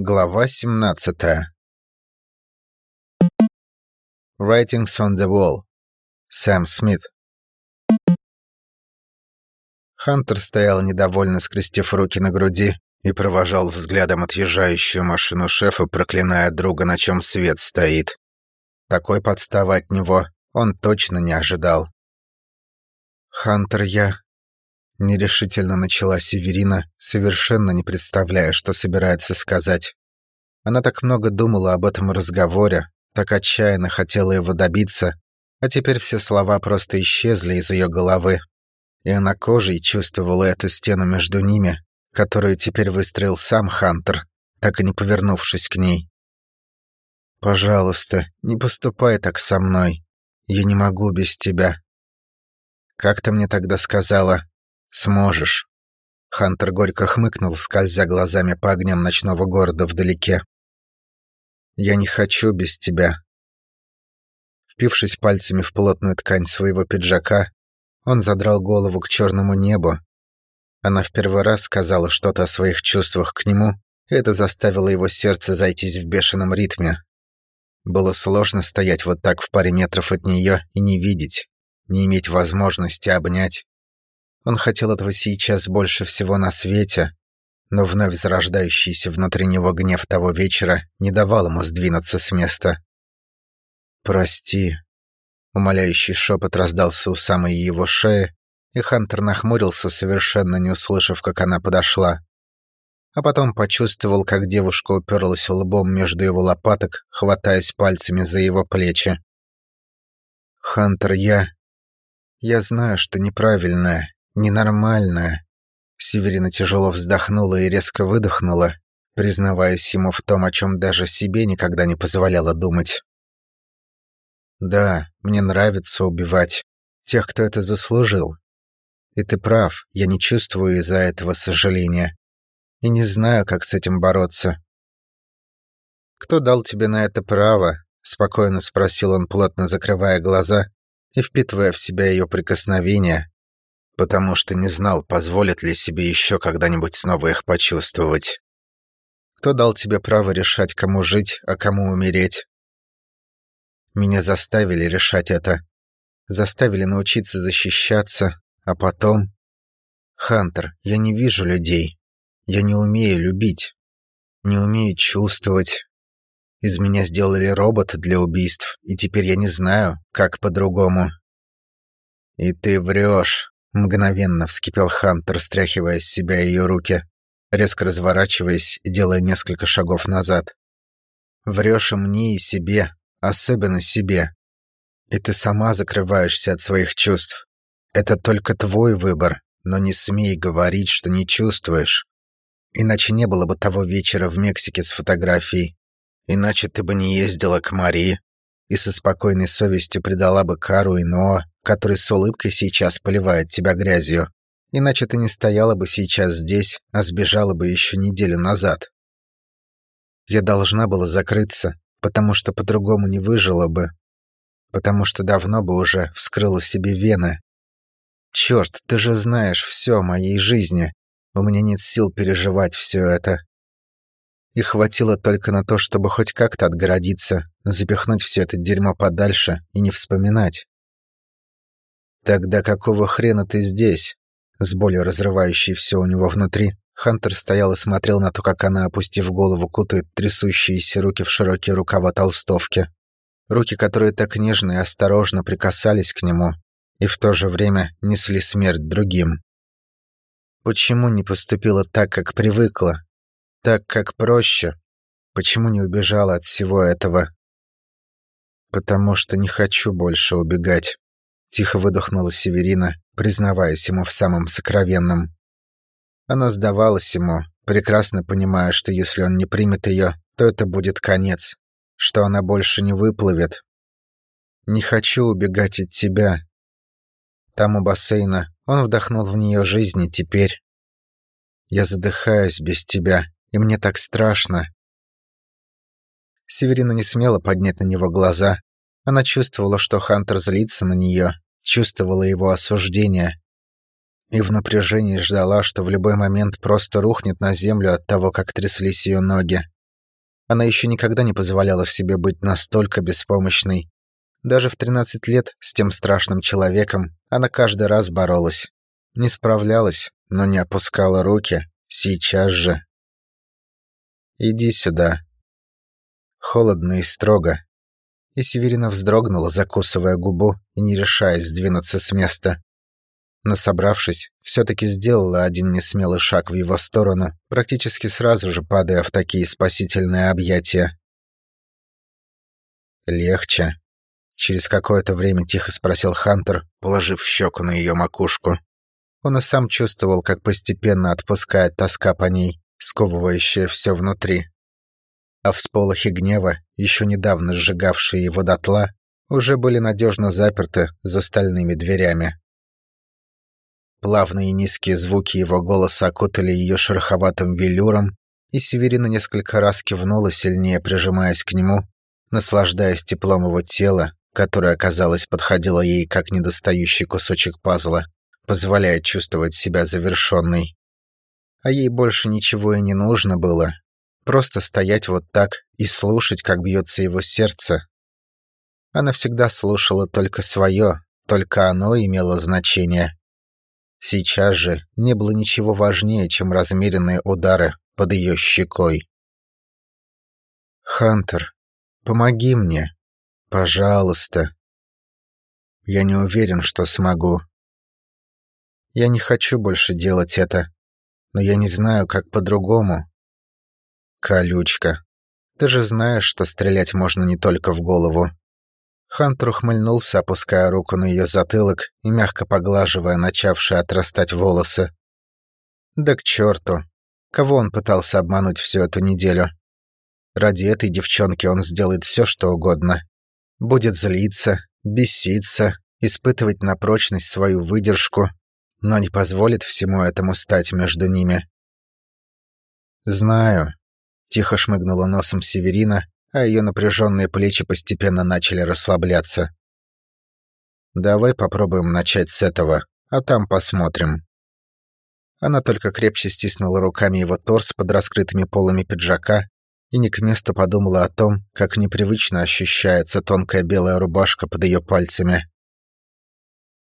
Глава 17 Writings on the Wall. Сэм Смит. Хантер стоял недовольно, скрестив руки на груди, и провожал взглядом отъезжающую машину шефа, проклиная друга, на чем свет стоит. Такой подставы от него он точно не ожидал. «Хантер, я...» Нерешительно начала Северина, совершенно не представляя, что собирается сказать. Она так много думала об этом разговоре, так отчаянно хотела его добиться, а теперь все слова просто исчезли из ее головы. И она кожей чувствовала эту стену между ними, которую теперь выстроил сам Хантер, так и не повернувшись к ней. «Пожалуйста, не поступай так со мной. Я не могу без тебя». «Как ты мне тогда сказала? Сможешь». Хантер горько хмыкнул, скользя глазами по огням ночного города вдалеке. «Я не хочу без тебя». Впившись пальцами в плотную ткань своего пиджака, он задрал голову к черному небу. Она в первый раз сказала что-то о своих чувствах к нему, и это заставило его сердце зайтись в бешеном ритме. Было сложно стоять вот так в паре метров от нее и не видеть, не иметь возможности обнять. Он хотел этого сейчас больше всего на свете, но вновь зарождающийся внутри него гнев того вечера не давал ему сдвинуться с места. «Прости», — умоляющий шепот раздался у самой его шеи, и Хантер нахмурился, совершенно не услышав, как она подошла. А потом почувствовал, как девушка уперлась лбом между его лопаток, хватаясь пальцами за его плечи. «Хантер, я...» «Я знаю, что неправильное, ненормальное». Северина тяжело вздохнула и резко выдохнула, признаваясь ему в том, о чем даже себе никогда не позволяла думать. «Да, мне нравится убивать тех, кто это заслужил. И ты прав, я не чувствую из-за этого сожаления. И не знаю, как с этим бороться». «Кто дал тебе на это право?» — спокойно спросил он, плотно закрывая глаза и впитывая в себя ее прикосновения, потому что не знал, позволит ли себе еще когда-нибудь снова их почувствовать. Кто дал тебе право решать, кому жить, а кому умереть? Меня заставили решать это. Заставили научиться защищаться, а потом... Хантер, я не вижу людей. Я не умею любить. Не умею чувствовать. Из меня сделали робота для убийств, и теперь я не знаю, как по-другому. И ты врешь. Мгновенно вскипел Хантер, стряхивая с себя ее руки, резко разворачиваясь и делая несколько шагов назад. Врешь и мне, и себе, особенно себе. И ты сама закрываешься от своих чувств. Это только твой выбор, но не смей говорить, что не чувствуешь. Иначе не было бы того вечера в Мексике с фотографией. Иначе ты бы не ездила к Марии и со спокойной совестью предала бы Кару и Ноа, который с улыбкой сейчас поливает тебя грязью. Иначе ты не стояла бы сейчас здесь, а сбежала бы еще неделю назад. Я должна была закрыться, потому что по-другому не выжила бы. Потому что давно бы уже вскрыла себе вены. Черт, ты же знаешь все о моей жизни. У меня нет сил переживать все это. И хватило только на то, чтобы хоть как-то отгородиться, запихнуть все это дерьмо подальше и не вспоминать. «Тогда какого хрена ты здесь?» С болью разрывающей все у него внутри, Хантер стоял и смотрел на то, как она, опустив голову, кутает трясущиеся руки в широкие рукава толстовки. Руки, которые так нежно и осторожно прикасались к нему, и в то же время несли смерть другим. Почему не поступила так, как привыкла? Так, как проще? Почему не убежала от всего этого? Потому что не хочу больше убегать. Тихо выдохнула Северина, признаваясь ему в самом сокровенном. Она сдавалась ему, прекрасно понимая, что если он не примет ее, то это будет конец, что она больше не выплывет. «Не хочу убегать от тебя». Там у бассейна он вдохнул в нее жизнь, и теперь... Я задыхаюсь без тебя, и мне так страшно. Северина не смела поднять на него глаза. Она чувствовала, что Хантер злится на нее, чувствовала его осуждение, и в напряжении ждала, что в любой момент просто рухнет на землю от того, как тряслись ее ноги. Она еще никогда не позволяла себе быть настолько беспомощной. Даже в 13 лет с тем страшным человеком она каждый раз боролась. Не справлялась, но не опускала руки. Сейчас же. «Иди сюда». Холодно и строго. И Северина вздрогнула, закусывая губу и не решаясь сдвинуться с места но, собравшись, все-таки сделала один несмелый шаг в его сторону, практически сразу же падая в такие спасительные объятия. «Легче?» Через какое-то время тихо спросил Хантер, положив щеку на ее макушку. Он и сам чувствовал, как постепенно отпускает тоска по ней, сковывающая все внутри. А всполохи гнева, еще недавно сжигавшие его дотла, уже были надежно заперты за стальными дверями. Плавные низкие звуки его голоса окутали ее шероховатым велюром, и Северина несколько раз кивнула, сильнее прижимаясь к нему, наслаждаясь теплом его тела, которое, казалось, подходило ей как недостающий кусочек пазла, позволяя чувствовать себя завершенной. А ей больше ничего и не нужно было. Просто стоять вот так и слушать, как бьется его сердце. Она всегда слушала только свое, только оно имело значение. Сейчас же не было ничего важнее, чем размеренные удары под ее щекой. «Хантер, помоги мне, пожалуйста. Я не уверен, что смогу. Я не хочу больше делать это, но я не знаю, как по-другому. Колючка, ты же знаешь, что стрелять можно не только в голову. Хантер ухмыльнулся, опуская руку на ее затылок и мягко поглаживая начавшие отрастать волосы. Да к черту! Кого он пытался обмануть всю эту неделю? Ради этой девчонки он сделает все, что угодно. Будет злиться, беситься, испытывать на прочность свою выдержку, но не позволит всему этому стать между ними. «Знаю», — тихо шмыгнула носом Северина, а ее напряженные плечи постепенно начали расслабляться. «Давай попробуем начать с этого, а там посмотрим». Она только крепче стиснула руками его торс под раскрытыми полами пиджака и не к месту подумала о том, как непривычно ощущается тонкая белая рубашка под ее пальцами.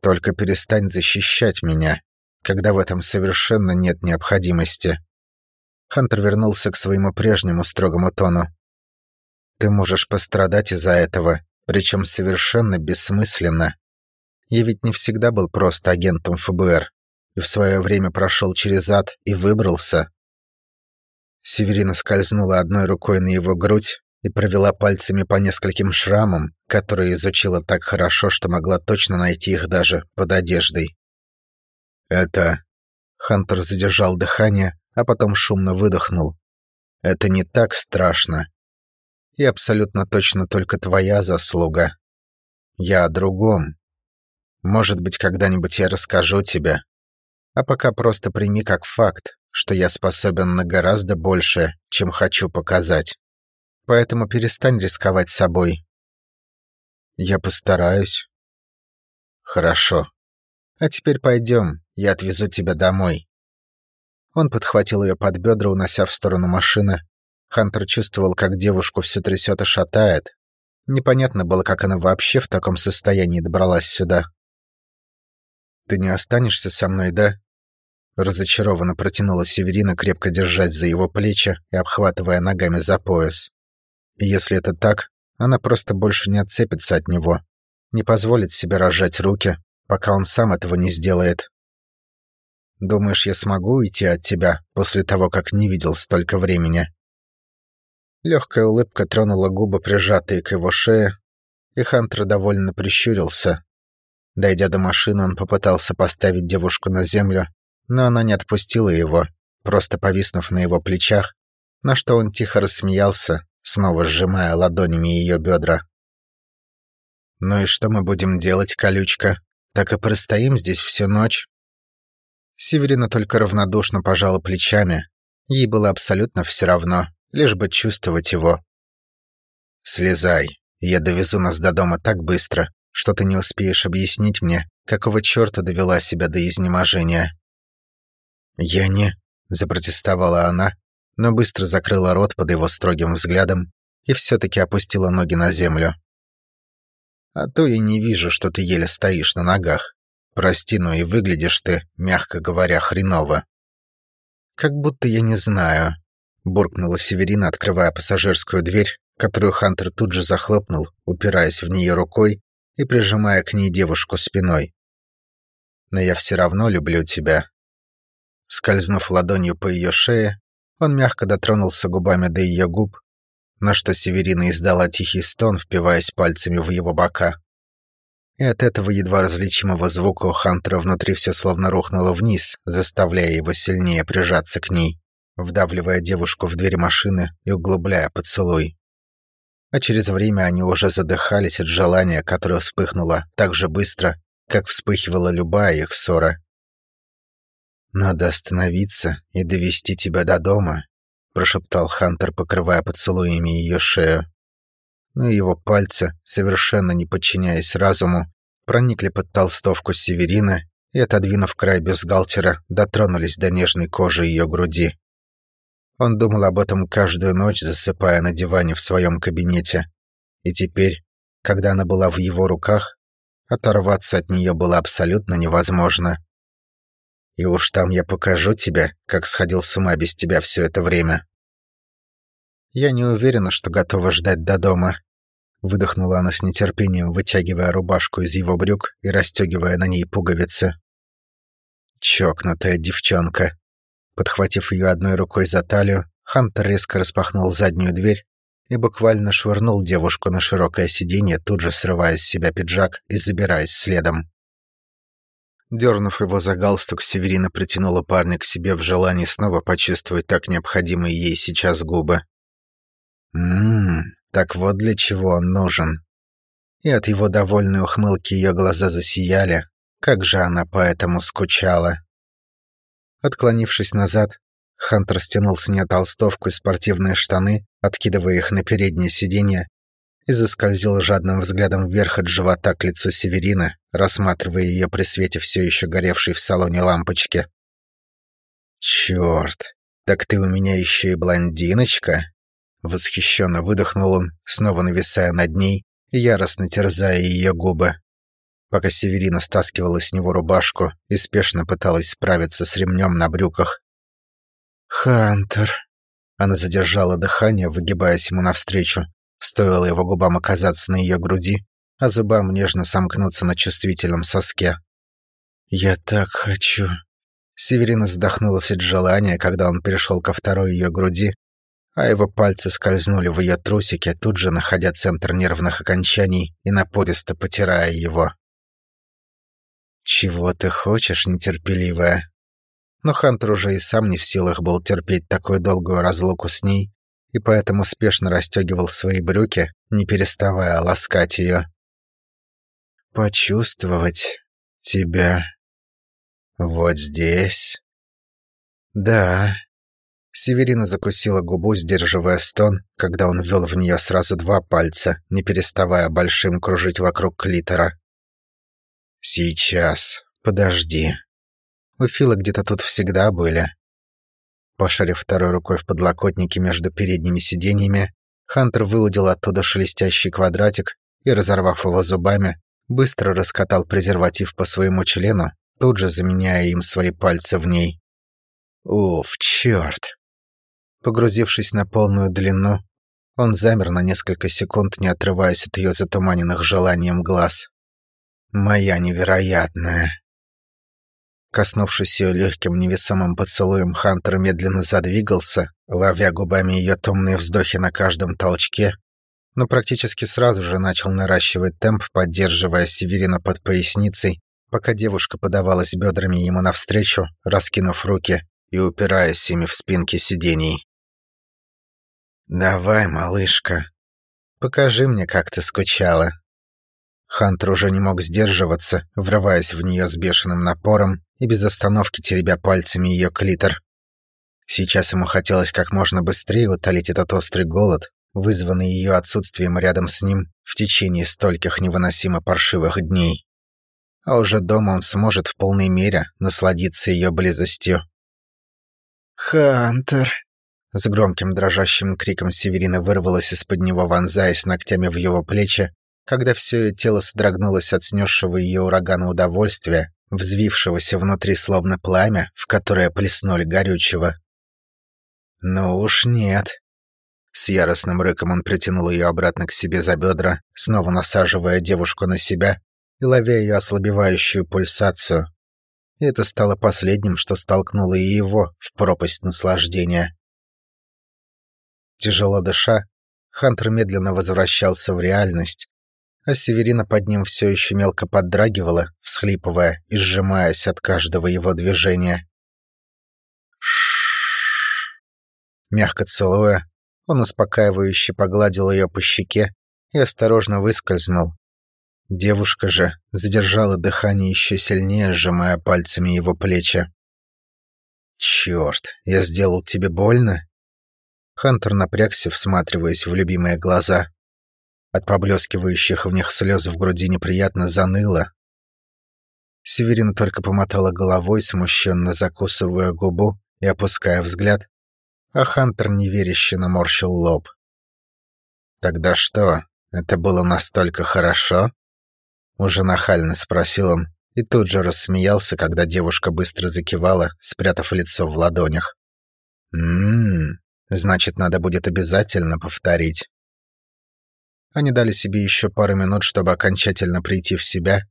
«Только перестань защищать меня, когда в этом совершенно нет необходимости». Хантер вернулся к своему прежнему строгому тону. Ты можешь пострадать из-за этого, причем совершенно бессмысленно. Я ведь не всегда был просто агентом ФБР, и в свое время прошел через ад и выбрался. Северина скользнула одной рукой на его грудь и провела пальцами по нескольким шрамам, которые изучила так хорошо, что могла точно найти их даже под одеждой. «Это...» Хантер задержал дыхание, а потом шумно выдохнул. «Это не так страшно и абсолютно точно только твоя заслуга. Я о другом. Может быть, когда-нибудь я расскажу тебе. А пока просто прими как факт, что я способен на гораздо больше, чем хочу показать. Поэтому перестань рисковать собой. Я постараюсь. Хорошо. А теперь пойдем, я отвезу тебя домой. Он подхватил ее под бедра, унося в сторону машины, Хантер чувствовал, как девушку все трясет и шатает. Непонятно было, как она вообще в таком состоянии добралась сюда. «Ты не останешься со мной, да?» Разочарованно протянула Северина, крепко держась за его плечи и обхватывая ногами за пояс. если это так, она просто больше не отцепится от него, не позволит себе разжать руки, пока он сам этого не сделает. «Думаешь, я смогу уйти от тебя после того, как не видел столько времени?» Легкая улыбка тронула губы, прижатые к его шее, и Хантер довольно прищурился. Дойдя до машины, он попытался поставить девушку на землю, но она не отпустила его, просто повиснув на его плечах, на что он тихо рассмеялся, снова сжимая ладонями ее бедра. «Ну и что мы будем делать, колючка? Так и простоим здесь всю ночь?» Северина только равнодушно пожала плечами. Ей было абсолютно все равно лишь бы чувствовать его. «Слезай, я довезу нас до дома так быстро, что ты не успеешь объяснить мне, какого черта довела себя до изнеможения». «Я не...» — запротестовала она, но быстро закрыла рот под его строгим взглядом и все-таки опустила ноги на землю. «А то я не вижу, что ты еле стоишь на ногах. Прости, но и выглядишь ты, мягко говоря, хреново». «Как будто я не знаю», — буркнула Северина, открывая пассажирскую дверь, которую Хантер тут же захлопнул, упираясь в нее рукой и прижимая к ней девушку спиной. «Но я все равно люблю тебя». Скользнув ладонью по ее шее, он мягко дотронулся губами до ее губ, на что Северина издала тихий стон, впиваясь пальцами в его бока. И от этого едва различимого звука у Хантера внутри все словно рухнуло вниз, заставляя его сильнее прижаться к ней, вдавливая девушку в дверь машины и углубляя поцелуй. А через время они уже задыхались от желания, которое вспыхнуло так же быстро, как вспыхивала любая их ссора. «Надо остановиться и довести тебя до дома», — прошептал Хантер, покрывая поцелуями ее шею. Но его пальцы, совершенно не подчиняясь разуму, проникли под толстовку Северина и, отодвинув край бюстгальтера, дотронулись до нежной кожи ее груди. Он думал об этом каждую ночь, засыпая на диване в своем кабинете. И теперь, когда она была в его руках, оторваться от нее было абсолютно невозможно. И уж там я покажу тебе, как сходил с ума без тебя все это время. Я не уверена, что готова ждать до дома. Выдохнула она с нетерпением, вытягивая рубашку из его брюк и расстегивая на ней пуговицы. Чокнутая девчонка. Подхватив ее одной рукой за талию, Хантер резко распахнул заднюю дверь и буквально швырнул девушку на широкое сиденье, тут же срывая с себя пиджак и забираясь следом. Дернув его за галстук, Северина притянула парня к себе в желании снова почувствовать так необходимые ей сейчас губы. Ммм, так вот для чего он нужен. И от его довольной ухмылки ее глаза засияли. Как же она по этому скучала. Отклонившись назад, Хантер стянул с нее толстовку и спортивные штаны, откидывая их на переднее сиденье и заскользил жадным взглядом вверх от живота к лицу Северины, рассматривая ее при свете все еще горевшей в салоне лампочки. «Черт, так ты у меня еще и блондиночка?» Восхищенно выдохнул он, снова нависая над ней яростно терзая ее губы. Пока Северина стаскивала с него рубашку и спешно пыталась справиться с ремнем на брюках. «Хантер!» Она задержала дыхание, выгибаясь ему навстречу, Стоило его губам оказаться на ее груди, а зубам нежно сомкнуться на чувствительном соске. «Я так хочу...» Северина задохнулась от желания, когда он перешел ко второй ее груди, а его пальцы скользнули в ее трусики, тут же находя центр нервных окончаний и напористо потирая его. «Чего ты хочешь, нетерпеливая?» Но Хантер уже и сам не в силах был терпеть такую долгую разлуку с ней, и поэтому спешно расстегивал свои брюки, не переставая ласкать ее. «Почувствовать тебя вот здесь?» «Да». Северина закусила губу, сдерживая стон, когда он ввел в нее сразу два пальца, не переставая большим кружить вокруг клитора. «Сейчас. Подожди. У Фила где-то тут всегда были. Пошарив второй рукой в подлокотнике между передними сиденьями, Хантер выудил оттуда шелестящий квадратик и, разорвав его зубами, быстро раскатал презерватив по своему члену, тут же заменяя им свои пальцы в ней. Уф, черт! Погрузившись на полную длину, он замер на несколько секунд, не отрываясь от ее затуманенных желанием глаз. «Моя невероятная!» Коснувшись ее легким невесомым поцелуем, Хантер медленно задвигался, ловя губами ее томные вздохи на каждом толчке, но практически сразу же начал наращивать темп, поддерживая Северина под поясницей, пока девушка подавалась бедрами ему навстречу, раскинув руки и упираясь ими в спинки сидений. «Давай, малышка, покажи мне, как ты скучала». Хантер уже не мог сдерживаться, врываясь в нее с бешеным напором и без остановки теребя пальцами ее клитор. Сейчас ему хотелось как можно быстрее утолить этот острый голод, вызванный ее отсутствием рядом с ним в течение стольких невыносимо паршивых дней. А уже дома он сможет в полной мере насладиться ее близостью. «Хантер», — С громким дрожащим криком Северина вырвалась из-под него, вонзаясь ногтями в его плечи, когда все ее тело содрогнулось от снесшего ее урагана удовольствия, взвившегося внутри словно пламя, в которое плеснули горючего. «Ну уж нет». С яростным рыком он притянул ее обратно к себе за бедра, снова насаживая девушку на себя и ловя ее ослабевающую пульсацию. И это стало последним, что столкнуло и его в пропасть наслаждения. Тяжело дыша, Хантер медленно возвращался в реальность, а Северина под ним все еще мелко поддрагивала, всхлипывая и сжимаясь от каждого его движения. Мягко целуя, он успокаивающе погладил ее по щеке и осторожно выскользнул. Девушка же задержала дыхание еще сильнее, сжимая пальцами его плечи. «Черт, я сделал тебе больно?» Хантер напрягся, всматриваясь в любимые глаза. От поблескивающих в них слез в груди неприятно заныло. Северина только помотала головой, смущенно закусывая губу и опуская взгляд, а Хантер неверяще наморщил лоб. «Тогда что, это было настолько хорошо?» Уже нахально спросил он и тут же рассмеялся, когда девушка быстро закивала, спрятав лицо в ладонях. «Ммм, значит, надо будет обязательно повторить». Они дали себе еще пару минут, чтобы окончательно прийти в себя,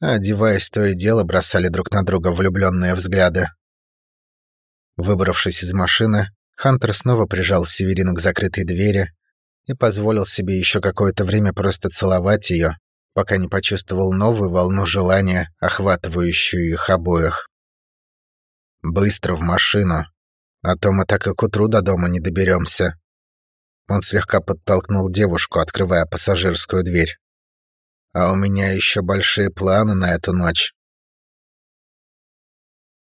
а, одеваясь то и дело, бросали друг на друга влюбленные взгляды. Выбравшись из машины, Хантер снова прижал Северину к закрытой двери и позволил себе еще какое-то время просто целовать ее, пока не почувствовал новую волну желания, охватывающую их обоих. «Быстро в машину, а то мы так и к утру до дома не доберемся». Он слегка подтолкнул девушку, открывая пассажирскую дверь. «А у меня еще большие планы на эту ночь».